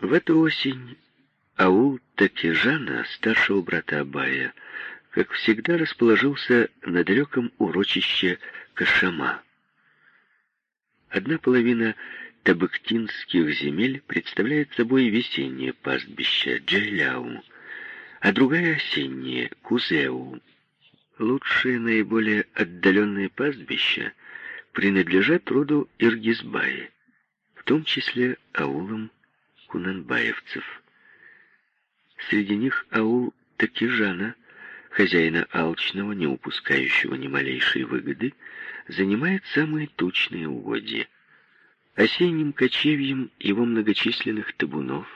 В эту осень аул Такижана, старшего брата Абая, как всегда расположился на далеком урочище Кашама. Одна половина табыктинских земель представляет собой весеннее пастбище Джейляу, а другая осеннее Кузеу. Лучшие, наиболее отдаленные пастбища принадлежат роду Иргизбаи, в том числе аулам кунанбаевцев. Среди них аул Такижана, хозяина алчного, не упускающего ни малейшей выгоды, занимает самые тучные угодья. Осенним кочевьем его многочисленных табунов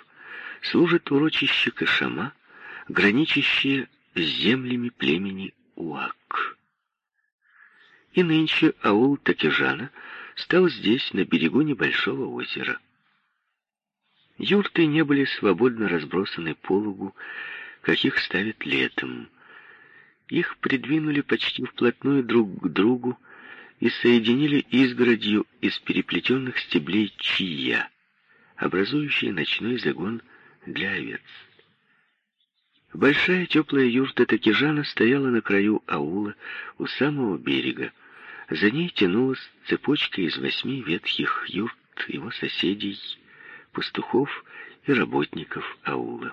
служит урочище Кашама, граничащее с землями племени Уак. И нынче аул Такижана стал здесь, на берегу небольшого озера. Юрты не были свободно разбросаны по лугу, как их ставят летом. Их придвинули почти вплотную друг к другу и соединили изгородью из переплетенных стеблей чия, образующей ночной загон для овец. Большая теплая юрта Такижана стояла на краю аула у самого берега. За ней тянулась цепочка из восьми ветхих юрт его соседей, пастухов и работников аула.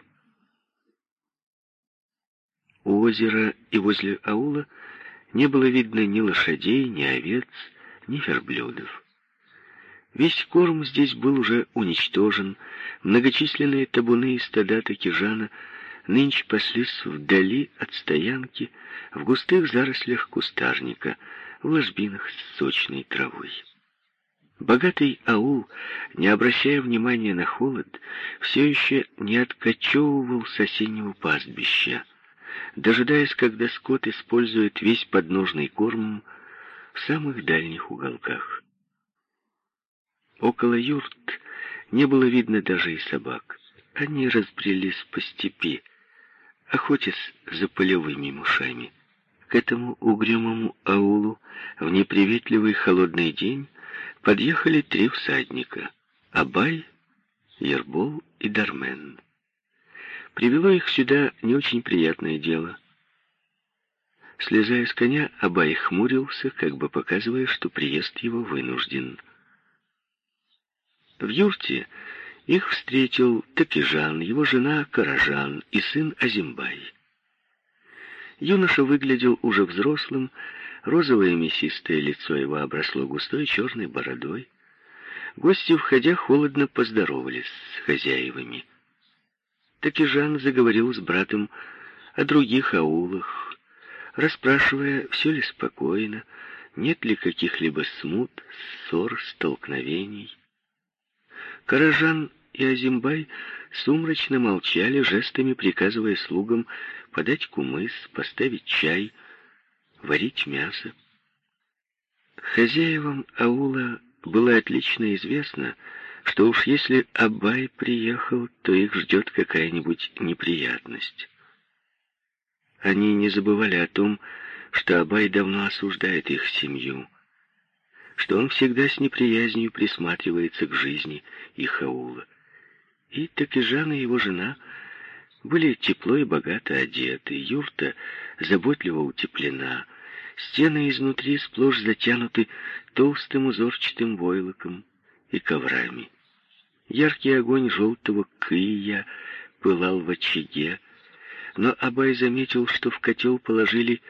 У озера и возле аула не было видно ни лошадей, ни овец, ни верблюдов. Весь корм здесь был уже уничтожен, многочисленные табуны и стада Такижана нынче паслись вдали от стоянки, в густых зарослях кустарника, в ложбинах с сочной травой. Богатый аул, не обращая внимания на холод, все еще не откачевывал с осеннего пастбища, дожидаясь, когда скот использует весь подножный корм в самых дальних уголках. Около юрт не было видно даже и собак. Они разбрелись по степи, охотясь за полевыми мышами. К этому угрюмому аулу в неприветливый холодный день подъехали три всадника — Абай, Ербол и Дармен. Привело их сюда не очень приятное дело. Слезая с коня, Абай хмурился, как бы показывая, что приезд его вынужден. В юрте их встретил Такижан, его жена Каражан и сын Азимбай. Юноша выглядел уже взрослым, Розовое мясистое лицо его обросло густой черной бородой. Гости, входя, холодно поздоровались с хозяевами. Так и Жан заговорил с братом о других аулах, расспрашивая, все ли спокойно, нет ли каких-либо смут, ссор, столкновений. Каражан и Азимбай сумрачно молчали, жестами приказывая слугам подать кумыс, поставить чай — варить мясо. Хозяевам аула было отлично известно, что уж если Абай приехал, то их ждет какая-нибудь неприятность. Они не забывали о том, что Абай давно осуждает их семью, что он всегда с неприязнью присматривается к жизни их аула. И Такижан и его жена были тепло и богато одеты, юрта заботливо утеплена, стены изнутри сплошь затянуты толстым узорчатым войлоком и коврами. Яркий огонь желтого кыя пылал в очаге, но Абай заметил, что в котел положили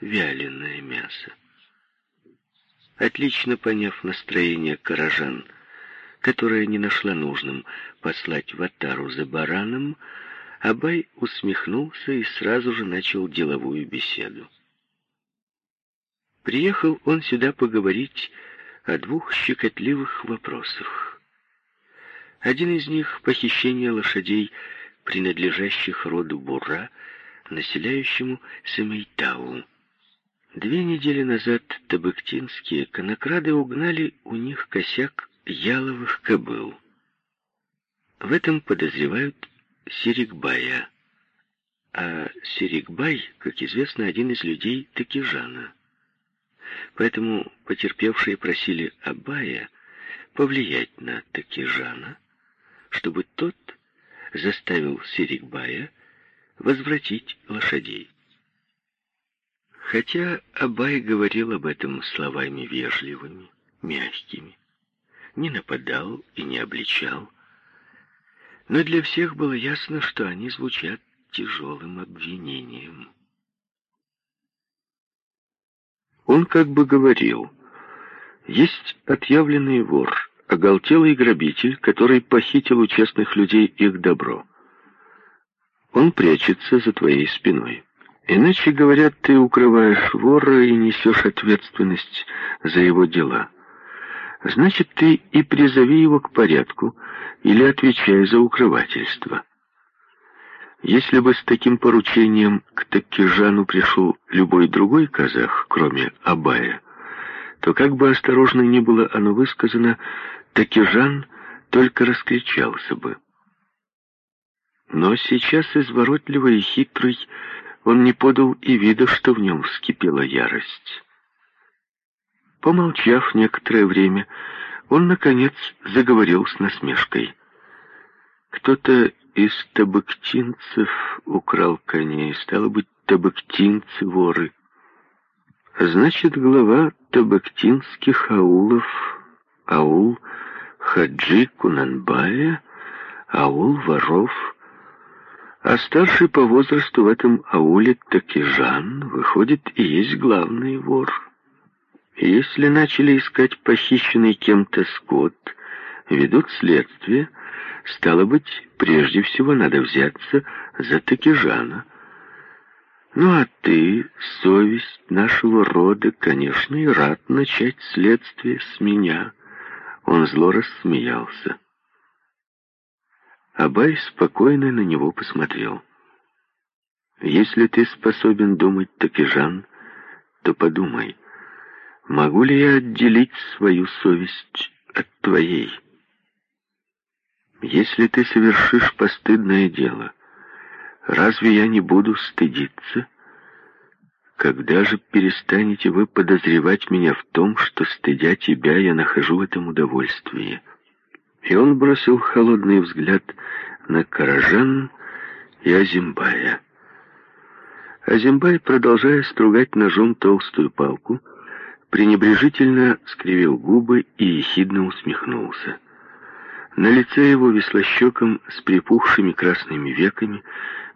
вяленое мясо. Отлично поняв настроение каражан, которая не нашла нужным послать Ватару за бараном, Абай усмехнулся и сразу же начал деловую беседу. Приехал он сюда поговорить о двух щекотливых вопросах. Один из них — похищение лошадей, принадлежащих роду Бура, населяющему Семейтау. Две недели назад табыктинские конокрады угнали у них косяк яловых кобыл. В этом подозревают Сирикбая. А Сирикбай, как известно, один из людей Такижана. Поэтому потерпевшие просили Абая повлиять на Такижана, чтобы тот заставил Сирикбая возвратить лошадей. Хотя Абай говорил об этом словами вежливыми, мягкими, не нападал и не обличал, но для всех было ясно, что они звучат тяжелым обвинением. Он как бы говорил, есть отъявленный вор, оголтелый грабитель, который похитил у честных людей их добро. Он прячется за твоей спиной. Иначе, говорят, ты укрываешь вора и несешь ответственность за его дела. Значит, ты и призови его к порядку или отвечай за укрывательство. Если бы с таким поручением к Таккижану пришел любой другой казах, кроме Абая, то как бы осторожно ни было оно высказано, Такижан только раскричался бы. Но сейчас изворотливый и хитрый он не подал и вида, что в нем вскипела ярость. Помолчав некоторое время, он, наконец, заговорил с насмешкой. Кто-то из табактинцев украл коней, стало быть, табактинцы воры. Значит, глава табактинских аулов, аул Хаджи Кунанбая, аул воров — а старший по возрасту в этом ауле Такижан, выходит, и есть главный вор. если начали искать похищенный кем-то скот, ведут следствие, стало быть, прежде всего надо взяться за Такижана. Ну а ты, совесть нашего рода, конечно, и рад начать следствие с меня. Он зло рассмеялся. Абай спокойно на него посмотрел. «Если ты способен думать так и Жан, то подумай, могу ли я отделить свою совесть от твоей? Если ты совершишь постыдное дело, разве я не буду стыдиться? Когда же перестанете вы подозревать меня в том, что, стыдя тебя, я нахожу в этом удовольствие?» И он бросил холодный взгляд на Каражан и Азимбая. Азимбай, продолжая стругать ножом толстую палку, пренебрежительно скривил губы и ехидно усмехнулся. На лице его веслощеком с припухшими красными веками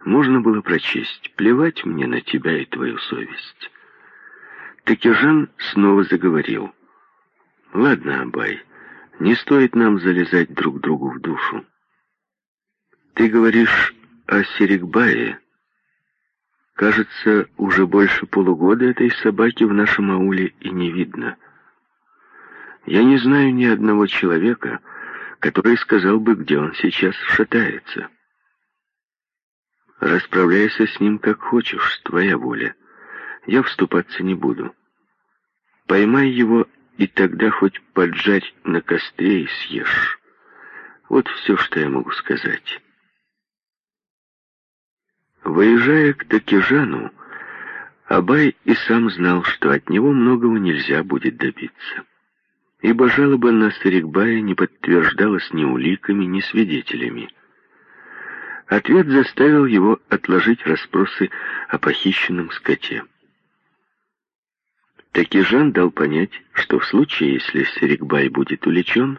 можно было прочесть «Плевать мне на тебя и твою совесть». Такижан снова заговорил. «Ладно, Абай, не стоит нам залезать друг другу в душу. Ты говоришь о Серикбае. Кажется, уже больше полугода этой собаки в нашем ауле и не видно. Я не знаю ни одного человека, который сказал бы, где он сейчас шатается. Расправляйся с ним как хочешь, твоя воля. Я вступаться не буду. Поймай его и тогда хоть поджарь на костре и съешь. Вот все, что я могу сказать. Выезжая к Такижану, Абай и сам знал, что от него многого нельзя будет добиться. Ибо жалоба на Сарикбая не подтверждалась ни уликами, ни свидетелями. Ответ заставил его отложить расспросы о похищенном скоте. Такижан дал понять, что в случае, если Серикбай будет увлечен,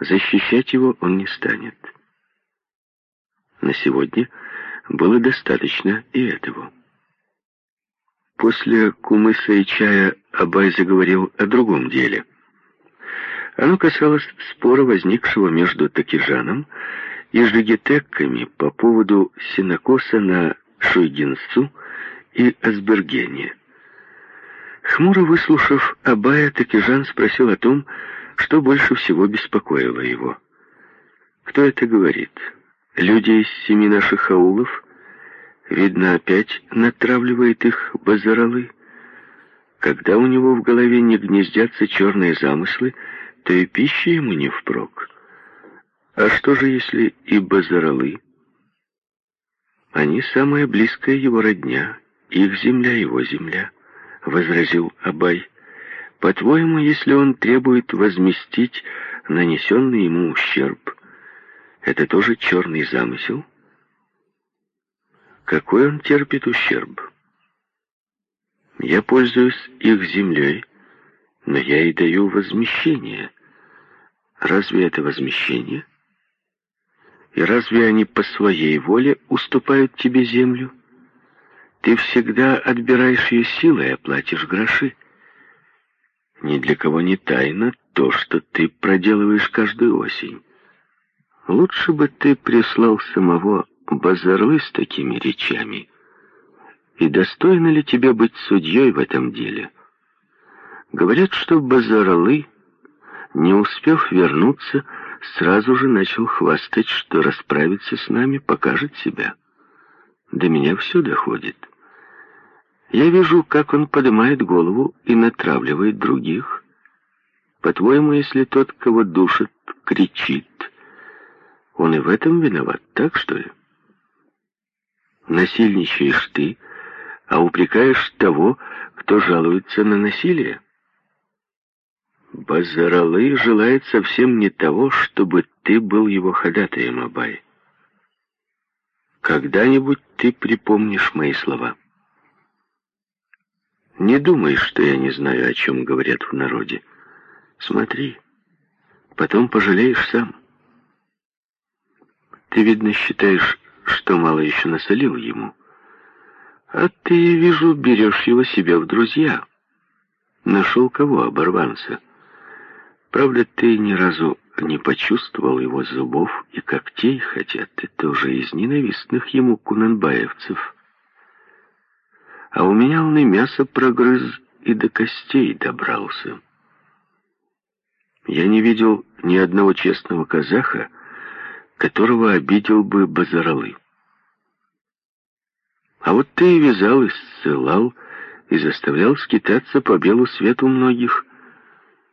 защищать его он не станет. На сегодня было достаточно и этого. После кумыса и чая Абай заговорил о другом деле. Оно касалось спора, возникшего между Такижаном и жигитекками по поводу синокоса на Шуйгинсу и Асбергене. Хмуро выслушав Абая, Такижан спросил о том, что больше всего беспокоило его. «Кто это говорит? Люди из семи наших аулов? Видно, опять натравливает их базаралы. Когда у него в голове не гнездятся черные замыслы, то и пища ему не впрок. А что же, если и базаралы? Они самая близкая его родня, их земля, его земля». — возразил Абай. «По-твоему, если он требует возместить нанесенный ему ущерб, Это тоже черный замысел? Какой он терпит ущерб? Я пользуюсь их землей, но я и даю возмещение. Разве это возмещение? И разве они по своей воле уступают тебе землю? Ты всегда отбираешь ее силой оплатишь гроши. Ни для кого не тайна то, что ты проделываешь каждую осень. Лучше бы ты прислал самого Базарлы с такими речами. И достойно ли тебе быть судьей в этом деле? Говорят, что Базарлы, не успев вернуться, сразу же начал хвастать, что расправиться с нами покажет себя. До меня все доходит. Я вижу, как он поднимает голову и натравливает других. По-твоему, если тот, кого душит, кричит, он и в этом виноват, так что ли? Насильничаешь ты, а упрекаешь того, кто жалуется на насилие? Базаралы желает совсем не того, чтобы ты был его ходатаем, Абай. Когда-нибудь ты припомнишь мои слова. Не думай, что я не знаю, о чем говорят в народе. Смотри, потом пожалеешь сам. Ты, видно, считаешь, что мало еще насолил ему. А ты, вижу, берешь его себе в друзья. Нашел кого, оборванца? Правда, ты ни разу не почувствовал его зубов и когтей, хотя ты тоже из ненавистных ему кунанбаевцев. А у меня он и мясо прогрыз, и до костей добрался. Я не видел ни одного честного казаха, которого обидел бы Базаралы. А вот ты и вязал, и ссылал, и заставлял скитаться по белу свету многих,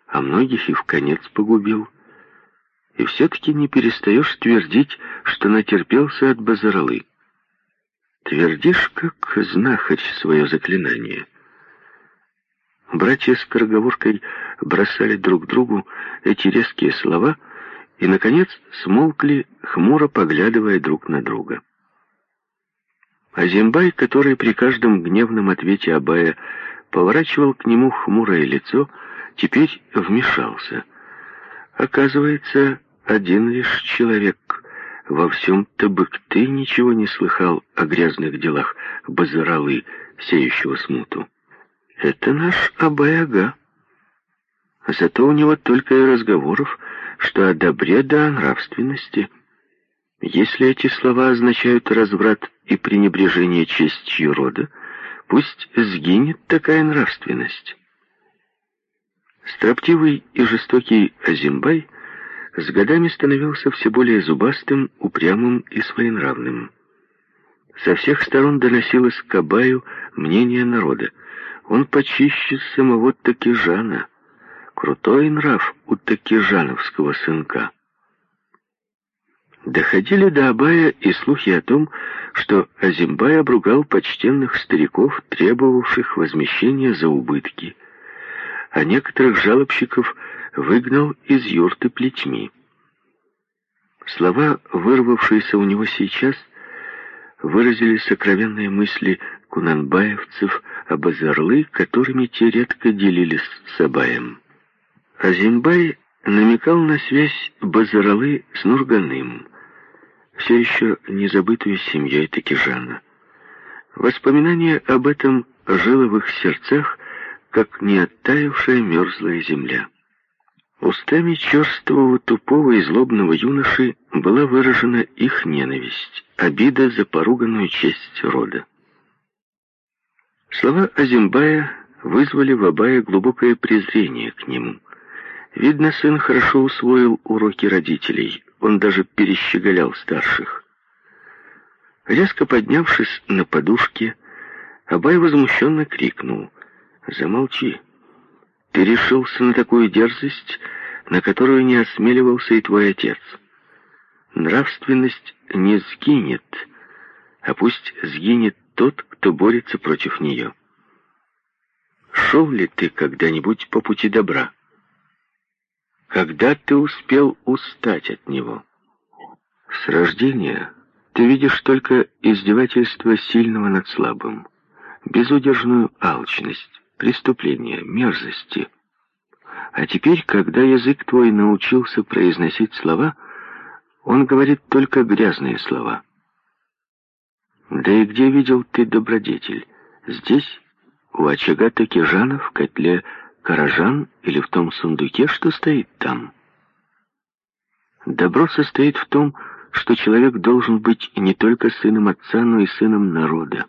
а многих и в конец погубил. И все-таки не перестаешь твердить, что натерпелся от Базаралы. Твердишь, как знахарь, свое заклинание. Братья с короговоркой бросали друг другу эти резкие слова и, наконец, смолкли, хмуро поглядывая друг на друга. А Зимбай, который при каждом гневном ответе Абая поворачивал к нему хмурое лицо, теперь вмешался. Оказывается, один лишь человек во всем Табыкты ничего не слыхал о грязных делах Базаралы, сеющего смуту. Это наш Абай-ага. Зато у него только и разговоров, что о добре да о нравственности. Если эти слова означают разврат и пренебрежение честью рода, пусть сгинет такая нравственность. Строптивый и жестокий Азимбай с годами становился все более зубастым, упрямым и своенравным. Со всех сторон доносилось к Абаю мнение народа. Он почище самого Такижана. Крутой нрав у Такижановского сынка. Доходили до Абая и слухи о том, что Азимбай обругал почтенных стариков, требовавших возмещения за убытки – а некоторых жалобщиков выгнал из юрты плетьми. Слова, вырвавшиеся у него сейчас, выразили сокровенные мысли кунанбаевцев об озорлы, которыми те редко делились с Абаем. Азимбай намекал на связь Базаралы с Нурганым, все еще незабытую семьей Такижана. Воспоминание об этом жило в их сердцах, как не оттаившая мерзлая земля. Устами черствого, тупого и злобного юноши была выражена их ненависть, обида за поруганную честь рода. Слова Азимбая вызвали в Абае глубокое презрение к нему. Видно, сын хорошо усвоил уроки родителей, он даже перещеголял старших. Резко поднявшись на подушке, Абай возмущенно крикнул — Замолчи. Ты решился на такую дерзость, на которую не осмеливался и твой отец. Нравственность не сгинет, а пусть сгинет тот, кто борется против нее. Шел ли ты когда-нибудь по пути добра? Когда ты успел устать от него? С рождения ты видишь только издевательство сильного над слабым, безудержную алчность, преступления, мерзости. А теперь, когда язык твой научился произносить слова, он говорит только грязные слова. Да и где видел ты добродетель? Здесь, у очага Такижана, в котле Каражан или в том сундуке, что стоит там? Добро состоит в том, что человек должен быть не только сыном отца, но и сыном народа.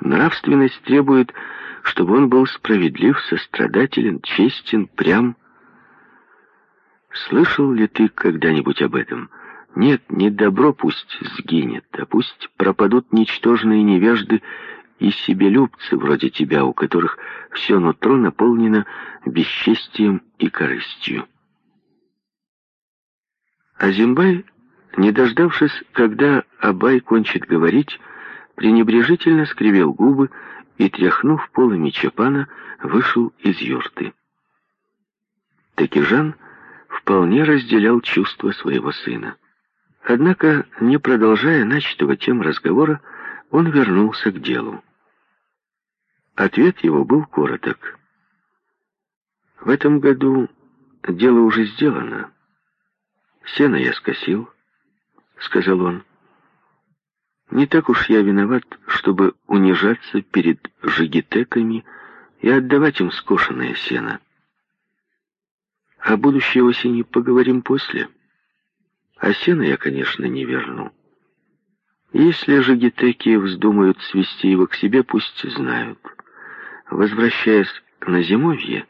Нравственность требует, чтобы он был справедлив, сострадателен, честен, прям. Слышал ли ты когда-нибудь об этом? Нет, не добро пусть сгинет, а пусть пропадут ничтожные невежды и себелюбцы вроде тебя, у которых все нутро наполнено бесчестием и корыстью. А Зимбай, не дождавшись, когда Абай кончит говорить, пренебрежительно скривил губы и, тряхнув полами чапана, вышел из юрты. Такижан вполне разделял чувства своего сына. Однако, не продолжая начатого тем разговора, он вернулся к делу. Ответ его был короток. В этом году дело уже сделано. Сено я скосил, сказал он. Не так уж я виноват, чтобы унижаться перед жигитеками и отдавать им скошенное сено. О будущей осени поговорим после. А сено я, конечно, не верну. Если жигитеки вздумают свести его к себе, пусть знают. Возвращаясь на зимовье,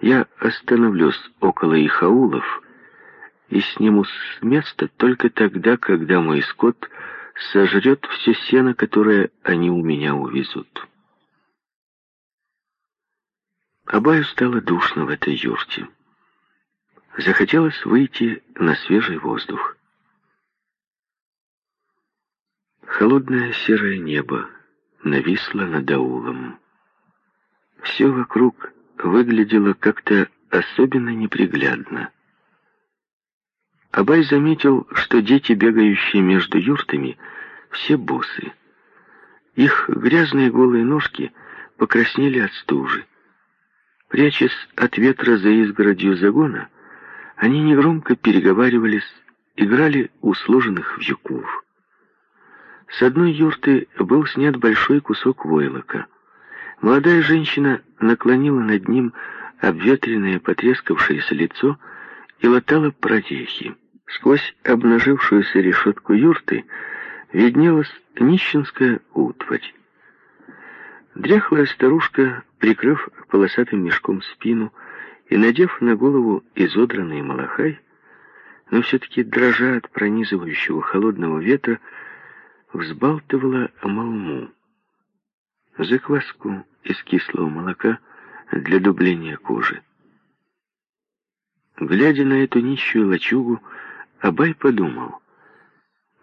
я остановлюсь около их аулов и сниму с места только тогда, когда мой скот сожрет все сено, которое они у меня увезут. Абаю стало душно в этой юрте. Захотелось выйти на свежий воздух. Холодное серое небо нависло над аулом. Все вокруг выглядело как-то особенно неприглядно. Абай заметил, что дети, бегающие между юртами, все босы. Их грязные голые ножки покраснели от стужи. Прячась от ветра за изгородью загона, они негромко переговаривались, играли у сложенных вьюков. С одной юрты был снят большой кусок войлока. Молодая женщина наклонила над ним обветренное потрескавшееся лицо и латала прорехи. Сквозь обнажившуюся решетку юрты виднелась нищенская утварь. Дряхлая старушка, прикрыв полосатым мешком спину и надев на голову изодранный малахай, но все-таки дрожа от пронизывающего холодного ветра, взбалтывала молму. Закваску из кислого молока для дубления кожи. Глядя на эту нищую лачугу, Абай подумал,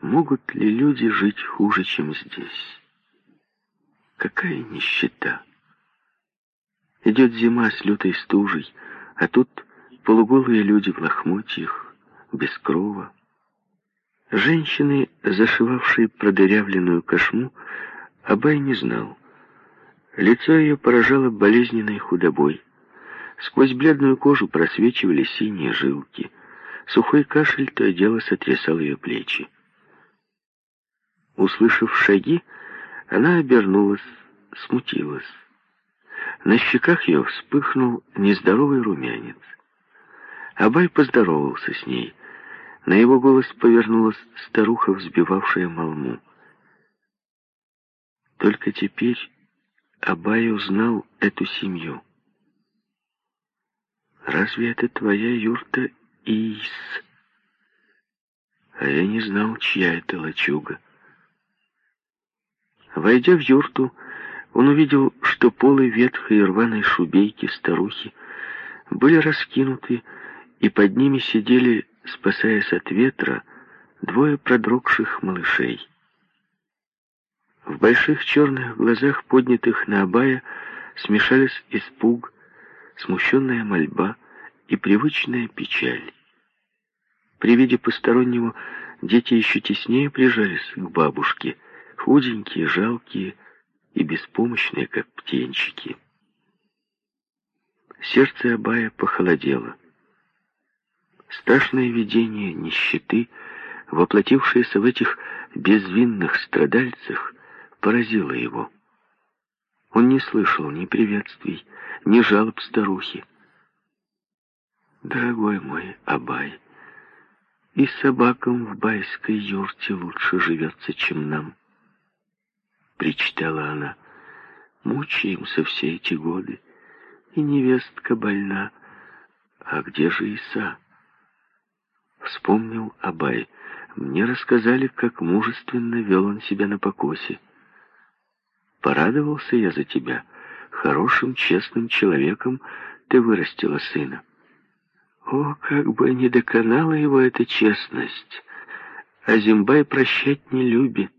могут ли люди жить хуже, чем здесь? Какая нищета! Идет зима с лютой стужей, а тут полуголые люди в лохмотьях, без крова. Женщины, зашивавшие продырявленную кошму, Абай не знал. Лицо ее поражало болезненной худобой. Сквозь бледную кожу просвечивали синие жилки — Сухой кашель то и дело сотрясал ее плечи. Услышав шаги, она обернулась, смутилась. На щеках ее вспыхнул нездоровый румянец. Абай поздоровался с ней. На его голос повернулась старуха, взбивавшая молму. Только теперь Абай узнал эту семью. «Разве это твоя юрта Ис. А я не знал, чья это лачуга. Войдя в юрту, он увидел, что полы ветхой рваной шубейки старухи были раскинуты, и под ними сидели, спасаясь от ветра, двое продрогших малышей. В больших черных глазах, поднятых на Абая, смешались испуг, смущенная мольба — и привычная печаль. При виде постороннего Дети еще теснее прижались к бабушке, худенькие, жалкие и беспомощные, как птенчики. Сердце Абая похолодело. Страшное видение нищеты, воплотившееся в этих безвинных страдальцах, поразило его. Он не слышал ни приветствий, ни жалоб старухи. «Дорогой мой Абай, и собакам в байской юрте лучше живется, чем нам», — причитала она. «Мучаемся все эти годы, и невестка больна. А где же Иса?» Вспомнил Абай. Мне рассказали, как мужественно вел он себя на покосе. Порадовался я за тебя. Хорошим, честным человеком ты вырастила сына. О, как бы не доконала его эта честность! А Зимбай прощать не любит.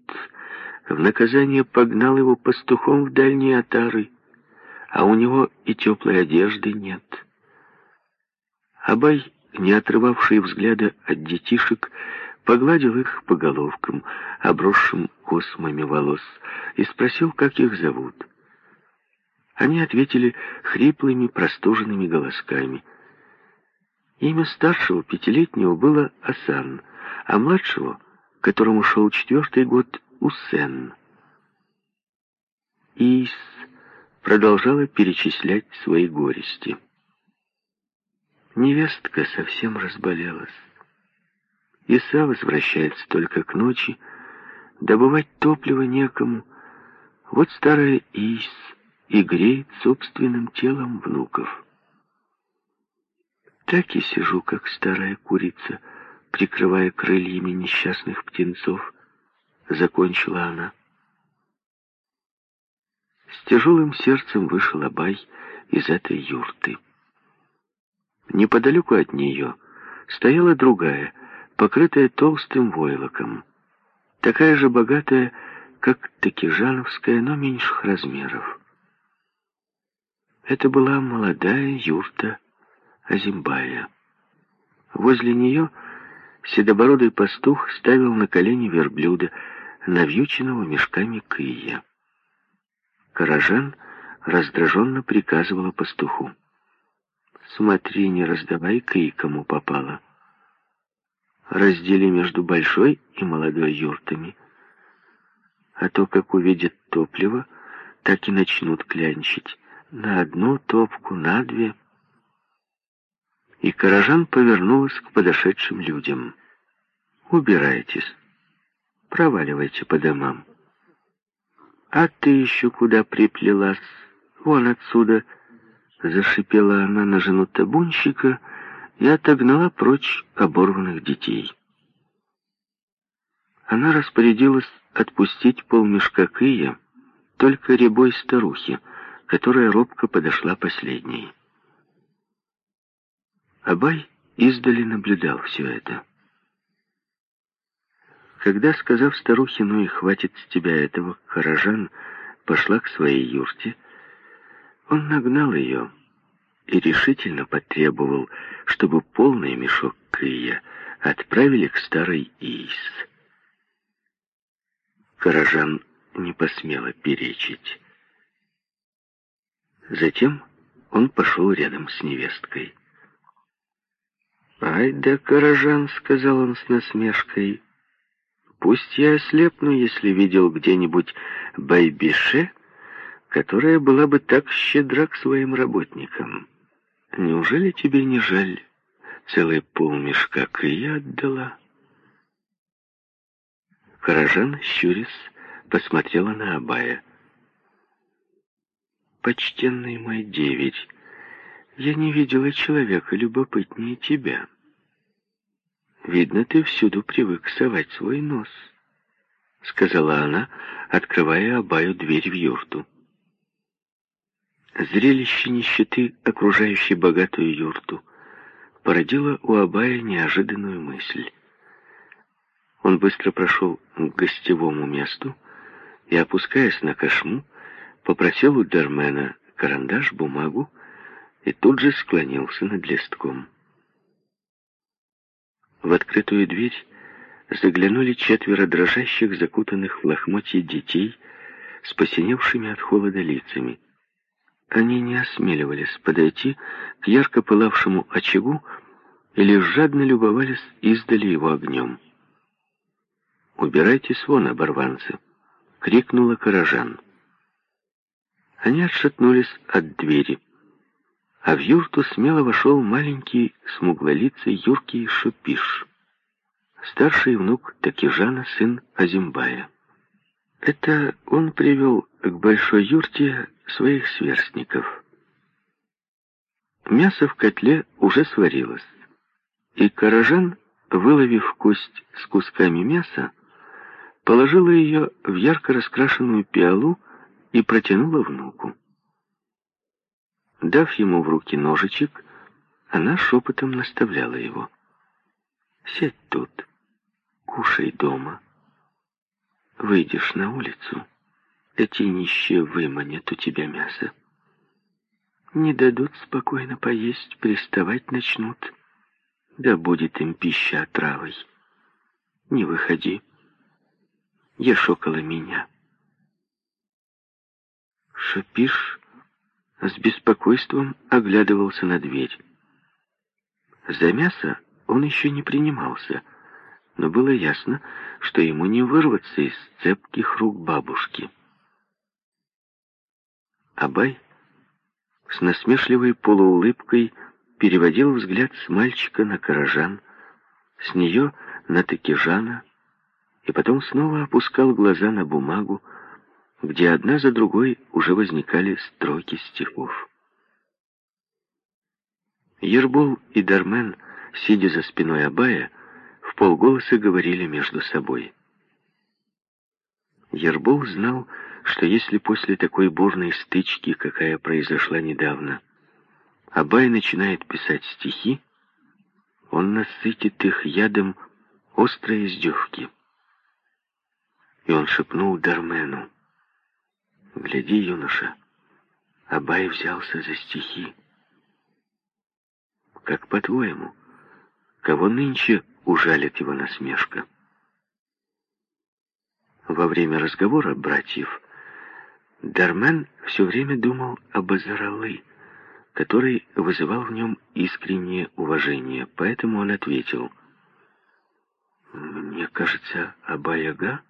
В наказание погнал его пастухом в дальние отары, а у него и теплой одежды нет. Абай, не отрывавший взгляда от детишек, погладил их по головкам, обросшим космами волос, и спросил, как их зовут. Они ответили хриплыми, простуженными голосками. Имя старшего, пятилетнего, было Асан, а младшего, которому шел четвертый год, Усен. Ис продолжала перечислять свои горести. Невестка совсем разболелась. Иса возвращается только к ночи, добывать топливо некому. Вот старая Ис и греет собственным телом внуков. Так и сижу, как старая курица, прикрывая крыльями несчастных птенцов, закончила она. С тяжелым сердцем вышел Абай из этой юрты. Неподалеку от нее стояла другая, покрытая толстым войлоком. Такая же богатая, как Такижановская, но меньших размеров. Это была молодая юрта Азимбая. Возле нее седобородый пастух ставил на колени верблюда, навьюченного мешками кыя. Каражан раздраженно приказывала пастуху. «Смотри, не раздавай кый, кому попало» раздели между большой и молодой юртами. А то, как увидят топливо, так и начнут клянчить. На одну топку, на две. И Каражан повернулась к подошедшим людям. «Убирайтесь, проваливайте по домам». «А ты еще куда приплелась? Вон отсюда!» Зашипела она на жену табунщика — и отогнала прочь оборванных детей. Она распорядилась отпустить полмешка кыя только рябой старухе, которая робко подошла последней. Абай издали наблюдал все это. Когда, сказав старухе, ну и хватит с тебя этого, Каражан пошла к своей юрте, он нагнал ее, и решительно потребовал, чтобы полный мешок крия отправили к старой Ис. Каражан не посмела перечить. Затем он пошел рядом с невесткой. «Ай да, Каражан», — сказал он с насмешкой, — «пусть я ослепну, если видел где-нибудь Байбише, которая была бы так щедра к своим работникам». Неужели тебе не жаль? Целый полмешка я отдала. Каражан, щурясь, посмотрела на Абая. «Почтенный мой деверь, я не видела человека любопытнее тебя. Видно, ты всюду привык совать свой нос», — сказала она, открывая Абаю дверь в юрту. Зрелище нищеты, окружающей богатую юрту, породило у Абая неожиданную мысль. Он быстро прошел к гостевому месту и, опускаясь на кошму, попросил у Дармена карандаш, бумагу и тут же склонился над листком. В открытую дверь заглянули четверо дрожащих, закутанных в лохмотья детей с посиневшими от холода лицами. Они не осмеливались подойти к ярко пылавшему очагу и лишь жадно любовались издали его огнем. «Убирайтесь вон, оборванцы!» — крикнула Каражан. Они отшатнулись от двери, а в юрту смело вошел маленький, смуглолицый, юркий шупиш. Старший внук Такижана, сын Азимбая. Это он привел к большой юрте своих сверстников. Мясо в котле уже сварилось, и Каражан, выловив кость с кусками мяса, положила ее в ярко раскрашенную пиалу и протянула внуку. Дав ему в руки ножичек, она шепотом наставляла его. «Сядь тут, кушай дома. Выйдешь на улицу, эти нищие выманят у тебя мясо. Не дадут спокойно поесть, приставать начнут. Да будет им пища отравой. Не выходи. Ешь около меня». Шапиш с беспокойством оглядывался на дверь. За мясо он еще не принимался, но было ясно, что ему не вырваться из цепких рук бабушки. Абай с насмешливой полуулыбкой переводил взгляд с мальчика на Каражан, с нее на Такижана, и потом снова опускал глаза на бумагу, где одна за другой уже возникали строки стихов. Ербол и Дармен, сидя за спиной Абая, в полголоса говорили между собой. Ербол знал, что если после такой бурной стычки, какая произошла недавно, Абай начинает писать стихи, он насытит их ядом острой издевки. И он шепнул Дармену, Гляди, юноша, Абай взялся за стихи. Как по-твоему, кого нынче ужалит его насмешка? Во время разговора братьев Дармен все время думал об Азаралы, который вызывал в нем искреннее уважение, поэтому он ответил, «Мне кажется, Абай-ага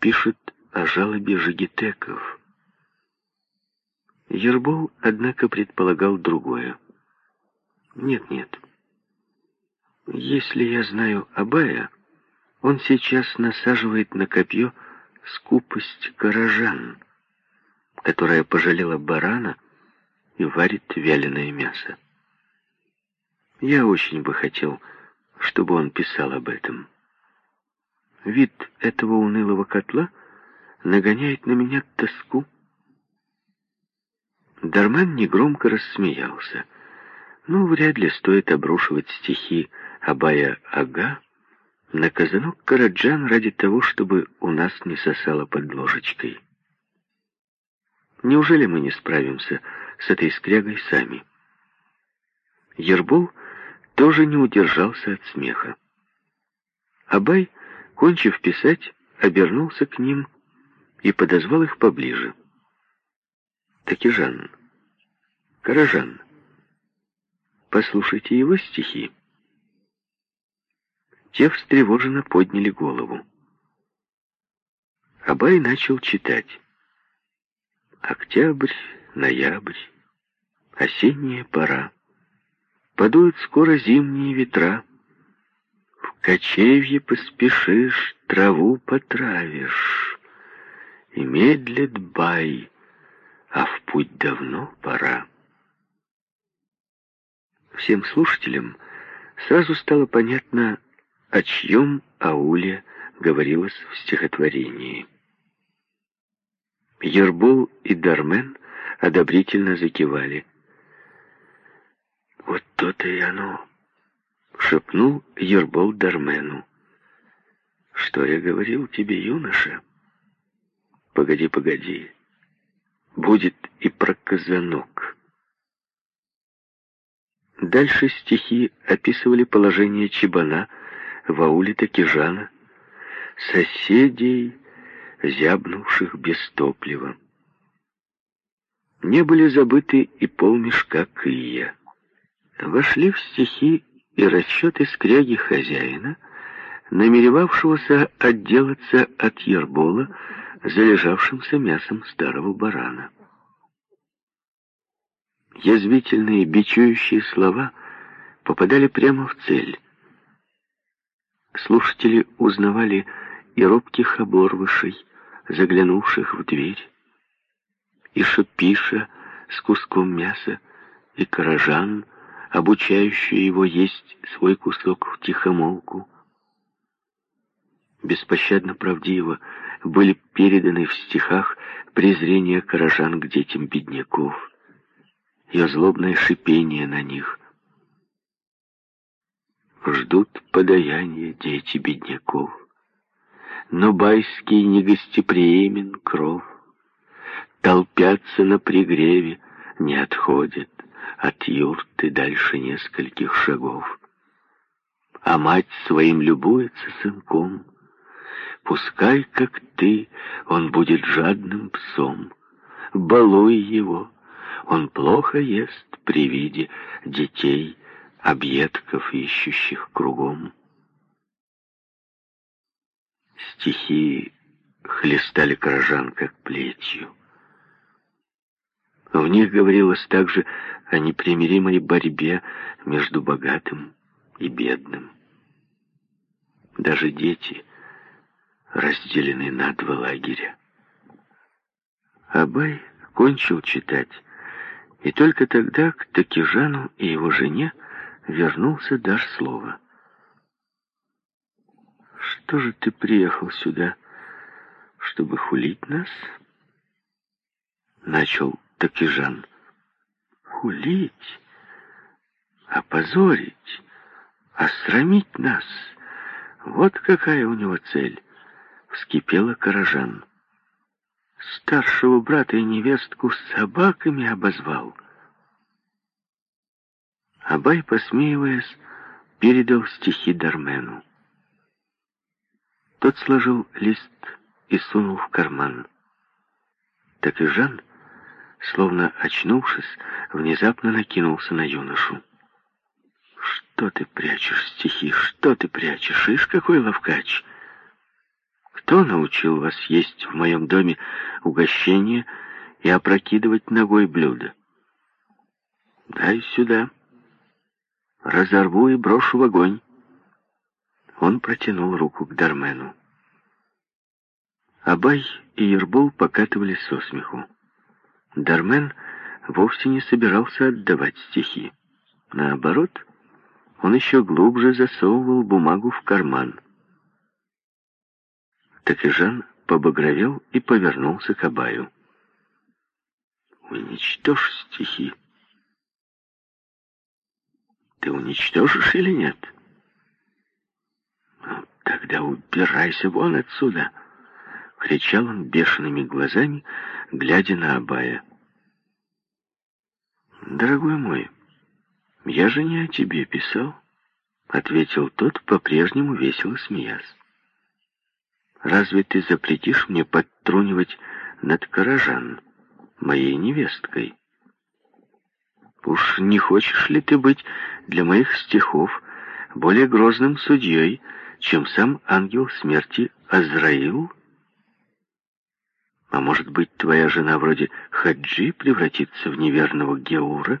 пишет о жалобе жигитеков. Ербол, однако, предполагал другое. Нет-нет. Если я знаю Абая, он сейчас насаживает на копье скупость горожан, которая пожалела барана и варит вяленое мясо. Я очень бы хотел, чтобы он писал об этом. Вид этого унылого котла — нагоняет на меня тоску. Дарман негромко рассмеялся. Ну, вряд ли стоит обрушивать стихи Абая Ага на казанок Караджан ради того, чтобы у нас не сосало под ложечкой. Неужели мы не справимся с этой скрягой сами? Ербол тоже не удержался от смеха. Абай, кончив писать, обернулся к ним и подозвал их поближе. Такижан, Каражан, послушайте его стихи. Те встревоженно подняли голову. Абай начал читать. Октябрь, ноябрь, осенняя пора. Подуют скоро зимние ветра. В кочевье поспешишь, траву потравишь и медлит бай, а в путь давно пора. Всем слушателям сразу стало понятно, о чьем ауле говорилось в стихотворении. Ербол и Дармен одобрительно закивали. «Вот то-то и оно!» — шепнул Ербол Дармену. «Что я говорил тебе, юноша?» Погоди, погоди. Будет и про казанок. Дальше стихи описывали положение Чебана в ауле Такижана, соседей, зябнувших без топлива. Не были забыты и полмешка кыя. Вошли в стихи и расчеты скряги хозяина, намеревавшегося отделаться от ербола, залежавшимся мясом старого барана. Язвительные, бичующие слова попадали прямо в цель. Слушатели узнавали и робких оборвышей, заглянувших в дверь, и шипиша с куском мяса, и каражан, обучающий его есть свой кусок в тихомолку. Беспощадно правдиво были переданы в стихах презрение каражан к детям бедняков, ее злобное шипение на них. Ждут подаяния дети бедняков, но байский негостеприимен кров, толпятся на пригреве, не отходят от юрты дальше нескольких шагов. А мать своим любуется сынком, Пускай, как ты, он будет жадным псом. Балуй его, он плохо ест при виде детей, объедков, ищущих кругом. Стихи хлестали горожан, как плетью. В них говорилось также о непримиримой борьбе между богатым и бедным. Даже дети разделены на два лагеря. Абай кончил читать, и только тогда к Такижану и его жене вернулся дар слова. «Что же ты приехал сюда, чтобы хулить нас?» Начал Такижан. «Хулить? Опозорить? Осрамить нас? Вот какая у него цель!» Вскипела Каражан старшего брата и невестку с собаками обозвал. Абай, посмеиваясь, передал стихи Дармену. Тот сложил лист и сунул в карман. Так и Жан, словно очнувшись, внезапно накинулся на юношу. «Что ты прячешь стихи? Что ты прячешь? Ишь, какой ловкач!» Кто научил вас есть в моем доме угощение и опрокидывать ногой блюдо? Дай сюда. Разорву и брошу в огонь. Он протянул руку к Дармену. Абай и Ербол покатывались со смеху. Дармен вовсе не собирался отдавать стихи. Наоборот, он еще глубже засовывал бумагу в карман. Так и Жан побагровел и повернулся к Абаю. «Уничтожь стихи. Ты уничтожишь или нет?» «Ну, тогда убирайся вон отсюда!» — кричал он бешеными глазами, глядя на Абая. «Дорогой мой, я же не о тебе писал», — ответил тот, по-прежнему весело смеясь. Разве ты запретишь мне подтрунивать над Каражан, моей невесткой? Уж не хочешь ли ты быть для моих стихов более грозным судьей, чем сам ангел смерти Азраил? А может быть, твоя жена вроде Хаджи превратится в неверного Геура,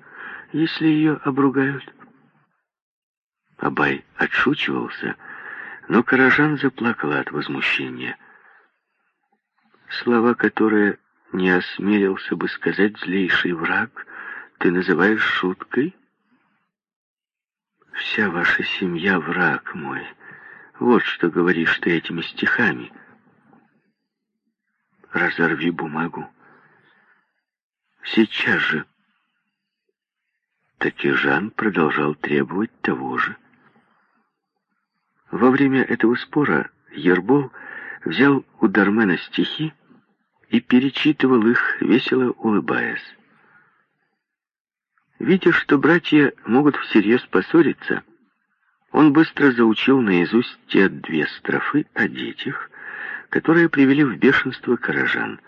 если ее обругают? Абай отшучивался, — но Каражан заплакала от возмущения. Слова, которые не осмелился бы сказать злейший враг, ты называешь шуткой? Вся ваша семья враг мой. Вот что говоришь ты этими стихами. Разорви бумагу. Сейчас же. Так и Жан продолжал требовать того же. Во время этого спора Ербол взял у Дармена стихи и перечитывал их, весело улыбаясь. Видя, что братья могут всерьез поссориться, Он быстро заучил наизусть те две строфы о детях, которые привели в бешенство каражан,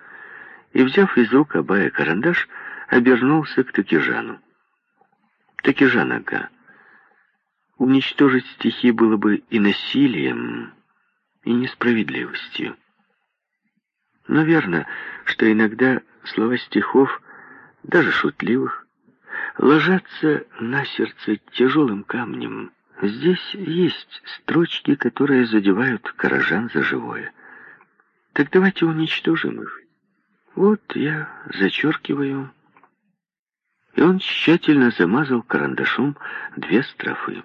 и, взяв из рук Абая карандаш, обернулся к Такижану. Такижан Ага, уничтожить стихи было бы и насилием, и несправедливостью. Но верно, что иногда слова стихов, даже шутливых, ложатся на сердце тяжелым камнем. Здесь есть строчки, которые задевают каражан за живое. Так давайте уничтожим их. Вот я зачеркиваю. И он тщательно замазал карандашом две строфы.